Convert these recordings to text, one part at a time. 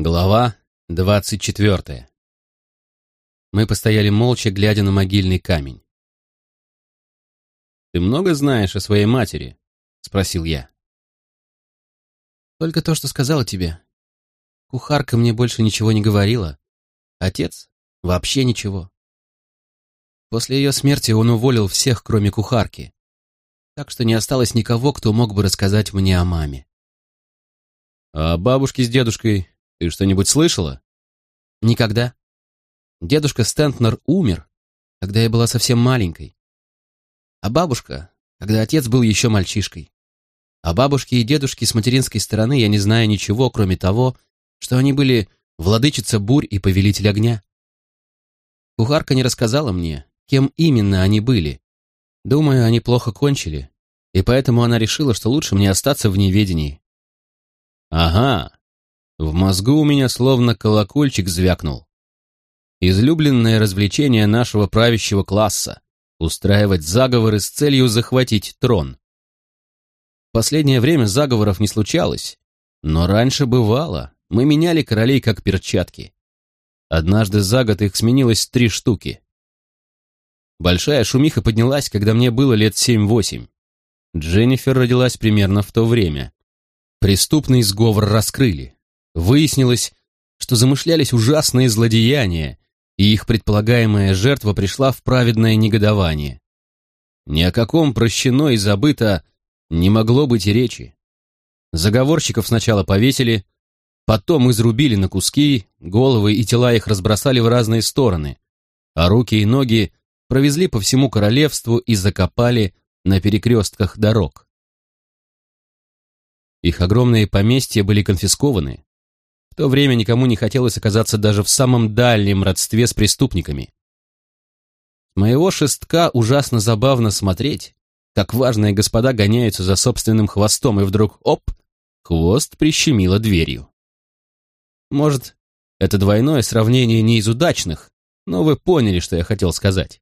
Глава двадцать четвертая. Мы постояли молча, глядя на могильный камень. «Ты много знаешь о своей матери?» — спросил я. «Только то, что сказала тебе. Кухарка мне больше ничего не говорила. Отец — вообще ничего. После ее смерти он уволил всех, кроме кухарки. Так что не осталось никого, кто мог бы рассказать мне о маме. «А бабушке с дедушкой ты что-нибудь слышала? Никогда. Дедушка Стентнер умер, когда я была совсем маленькой. А бабушка, когда отец был еще мальчишкой. О бабушке и дедушке с материнской стороны я не знаю ничего, кроме того, что они были владычица бурь и повелитель огня. Кухарка не рассказала мне, кем именно они были. Думаю, они плохо кончили, и поэтому она решила, что лучше мне остаться в неведении. Ага, в мозгу у меня словно колокольчик звякнул. Излюбленное развлечение нашего правящего класса — устраивать заговоры с целью захватить трон. В последнее время заговоров не случалось, но раньше бывало, мы меняли королей как перчатки. Однажды за год их сменилось три штуки. Большая шумиха поднялась, когда мне было лет семь-восемь. Дженнифер родилась примерно в то время. Преступный сговор раскрыли. Выяснилось, что замышлялись ужасные злодеяния, и их предполагаемая жертва пришла в праведное негодование. Ни о каком прощено и забыто не могло быть и речи. Заговорщиков сначала повесили, потом изрубили на куски, головы и тела их разбросали в разные стороны, а руки и ноги провезли по всему королевству и закопали на перекрестках дорог. Их огромные поместья были конфискованы, то время никому не хотелось оказаться даже в самом дальнем родстве с преступниками. моего шестка ужасно забавно смотреть, как важные господа гоняются за собственным хвостом, и вдруг, оп, хвост прищемило дверью. Может, это двойное сравнение не из удачных, но вы поняли, что я хотел сказать.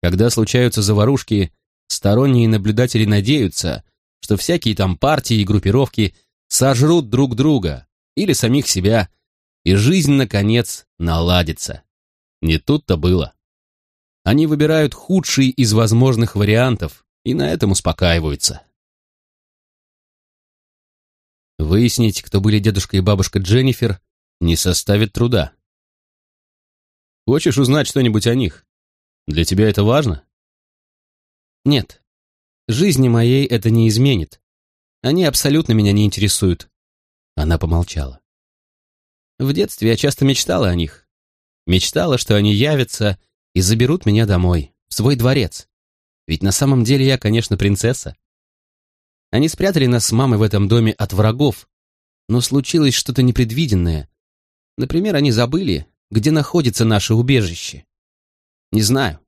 Когда случаются заварушки, сторонние наблюдатели надеются, что всякие там партии и группировки сожрут друг друга, или самих себя, и жизнь, наконец, наладится. Не тут-то было. Они выбирают худший из возможных вариантов и на этом успокаиваются. Выяснить, кто были дедушка и бабушка Дженнифер, не составит труда. Хочешь узнать что-нибудь о них? Для тебя это важно? Нет. Жизни моей это не изменит. Они абсолютно меня не интересуют. Она помолчала. В детстве я часто мечтала о них. Мечтала, что они явятся и заберут меня домой, в свой дворец. Ведь на самом деле я, конечно, принцесса. Они спрятали нас с мамой в этом доме от врагов, но случилось что-то непредвиденное. Например, они забыли, где находится наше убежище. Не знаю.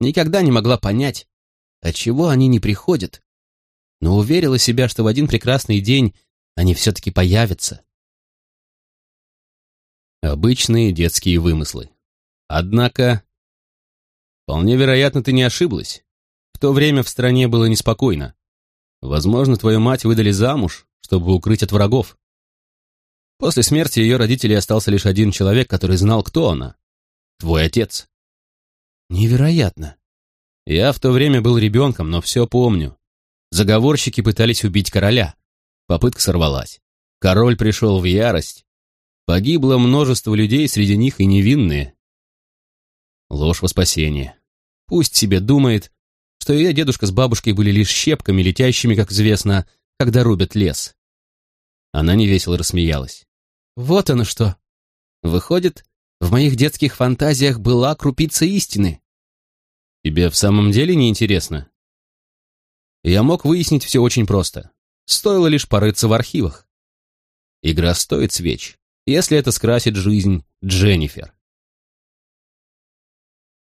Никогда не могла понять, отчего они не приходят, но уверила себя, что в один прекрасный день они все-таки появятся. Обычные детские вымыслы. Однако, вполне вероятно, ты не ошиблась. В то время в стране было неспокойно. Возможно, твою мать выдали замуж, чтобы укрыть от врагов. После смерти ее родителей остался лишь один человек, который знал, кто она. Твой отец. Невероятно. Я в то время был ребенком, но все помню. Заговорщики пытались убить короля. Попытка сорвалась. Король пришел в ярость. Погибло множество людей, среди них и невинные. Ложь во спасение. Пусть себе думает, что ее дедушка с бабушкой были лишь щепками, летящими, как известно, когда рубят лес. Она невесело рассмеялась. Вот оно что. Выходит, в моих детских фантазиях была крупица истины. Тебе в самом деле не интересно? Я мог выяснить все очень просто. Стоило лишь порыться в архивах. Игра стоит свеч, если это скрасит жизнь Дженнифер.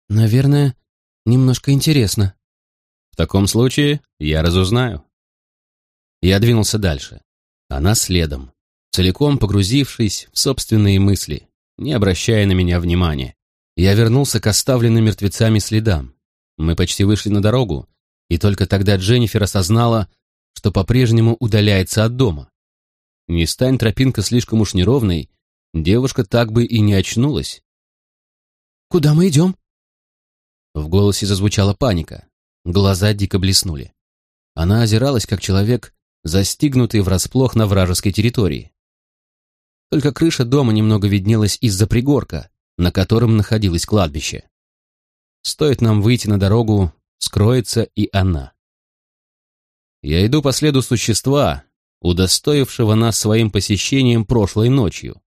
Наверное, немножко интересно. В таком случае я разузнаю. Я двинулся дальше. Она следом, целиком погрузившись в собственные мысли, не обращая на меня внимания. Я вернулся к оставленным мертвецами следам. Мы почти вышли на дорогу, и только тогда Дженнифер осознала, что по-прежнему удаляется от дома. Не стань тропинка слишком уж неровной, девушка так бы и не очнулась. «Куда мы идем?» В голосе зазвучала паника. Глаза дико блеснули. Она озиралась, как человек, застигнутый врасплох на вражеской территории. Только крыша дома немного виднелась из-за пригорка, на котором находилось кладбище. Стоит нам выйти на дорогу, скроется и она. Я иду по следу существа, удостоившего нас своим посещением прошлой ночью.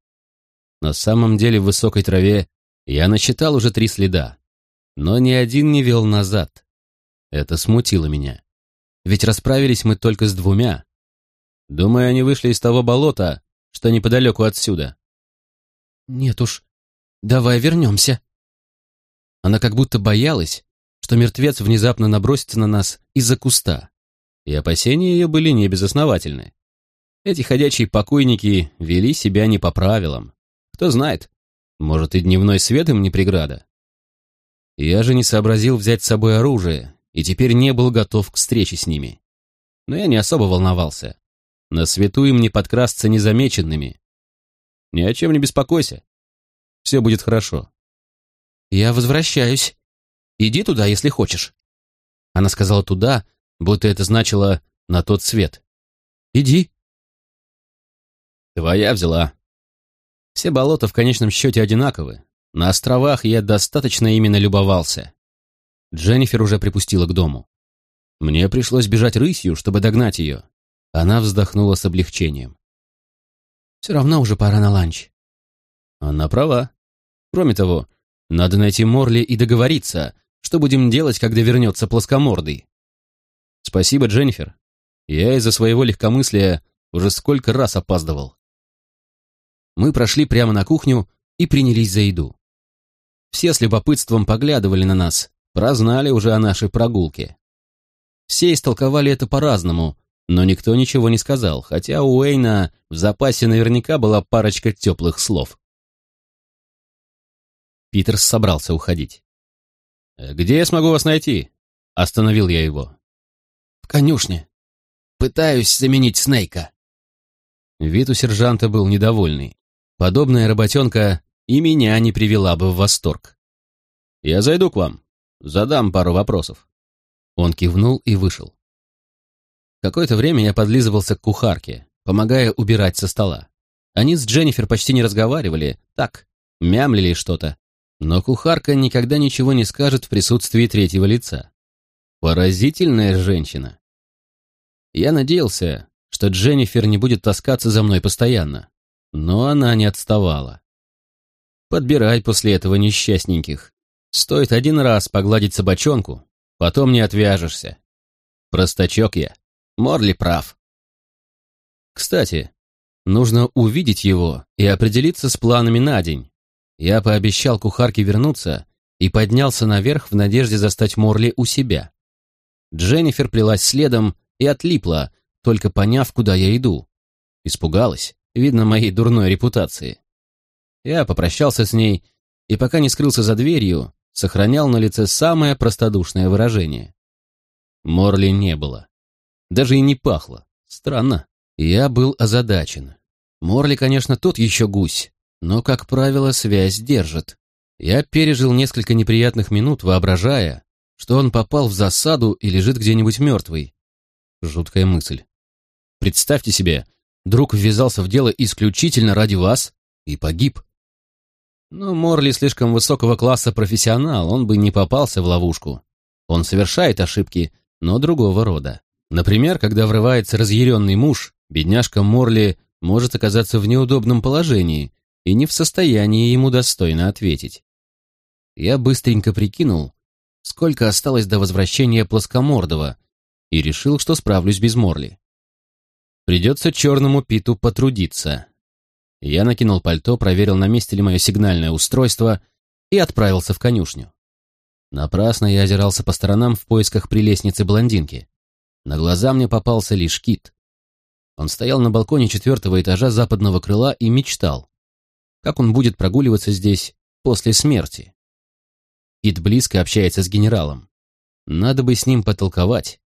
На самом деле в высокой траве я насчитал уже три следа, но ни один не вел назад. Это смутило меня. Ведь расправились мы только с двумя. Думаю, они вышли из того болота, что неподалеку отсюда. Нет уж, давай вернемся. Она как будто боялась, что мертвец внезапно набросится на нас из-за куста. И опасения ее были небезосновательны. Эти ходячие покойники вели себя не по правилам. Кто знает, может и дневной свет им не преграда. Я же не сообразил взять с собой оружие и теперь не был готов к встрече с ними. Но я не особо волновался. На свету им не подкрасться незамеченными. Ни о чем не беспокойся. Все будет хорошо. Я возвращаюсь. Иди туда, если хочешь. Она сказала туда, будто это значило на тот свет. Иди. Твоя взяла. Все болота в конечном счете одинаковы. На островах я достаточно именно любовался. Дженнифер уже припустила к дому. Мне пришлось бежать рысью, чтобы догнать ее. Она вздохнула с облегчением. «Все равно уже пора на ланч». Она права. Кроме того, надо найти Морли и договориться, что будем делать, когда вернется плоскомордый. Спасибо, Дженнифер. Я из-за своего легкомыслия уже сколько раз опаздывал. Мы прошли прямо на кухню и принялись за еду. Все с любопытством поглядывали на нас, прознали уже о нашей прогулке. Все истолковали это по-разному, но никто ничего не сказал, хотя у Уэйна в запасе наверняка была парочка теплых слов. Питерс собрался уходить. «Где я смогу вас найти?» Остановил я его. «В конюшне. Пытаюсь заменить Снейка». Вид у сержанта был недовольный. Подобная работенка и меня не привела бы в восторг. «Я зайду к вам, задам пару вопросов». Он кивнул и вышел. Какое-то время я подлизывался к кухарке, помогая убирать со стола. Они с Дженнифер почти не разговаривали, так, мямлили что-то. Но кухарка никогда ничего не скажет в присутствии третьего лица. Поразительная женщина. Я надеялся, что Дженнифер не будет таскаться за мной постоянно, но она не отставала. Подбирай после этого несчастненьких. Стоит один раз погладить собачонку, потом не отвяжешься. Простачок я. Морли прав. Кстати, нужно увидеть его и определиться с планами на день. Я пообещал кухарке вернуться и поднялся наверх в надежде застать Морли у себя. Дженнифер плелась следом и отлипла, только поняв, куда я иду. Испугалась, видно, моей дурной репутации. Я попрощался с ней и, пока не скрылся за дверью, сохранял на лице самое простодушное выражение. Морли не было. Даже и не пахло. Странно. Я был озадачен. Морли, конечно, тот еще гусь, но, как правило, связь держит. Я пережил несколько неприятных минут, воображая, что он попал в засаду и лежит где-нибудь мертвый. Жуткая мысль. Представьте себе, друг ввязался в дело исключительно ради вас и погиб. Но Морли слишком высокого класса профессионал, он бы не попался в ловушку. Он совершает ошибки, но другого рода. Например, когда врывается разъяренный муж, бедняжка Морли может оказаться в неудобном положении и не в состоянии ему достойно ответить. Я быстренько прикинул, сколько осталось до возвращения Плоскомордова, и решил, что справлюсь без Морли. Придется черному Питу потрудиться. Я накинул пальто, проверил, на месте ли мое сигнальное устройство, и отправился в конюшню. Напрасно я озирался по сторонам в поисках прелестницы блондинки. На глаза мне попался лишь кит. Он стоял на балконе четвертого этажа западного крыла и мечтал, как он будет прогуливаться здесь после смерти. Кит близко общается с генералом. Надо бы с ним потолковать.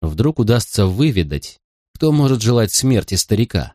Вдруг удастся выведать, кто может желать смерти старика.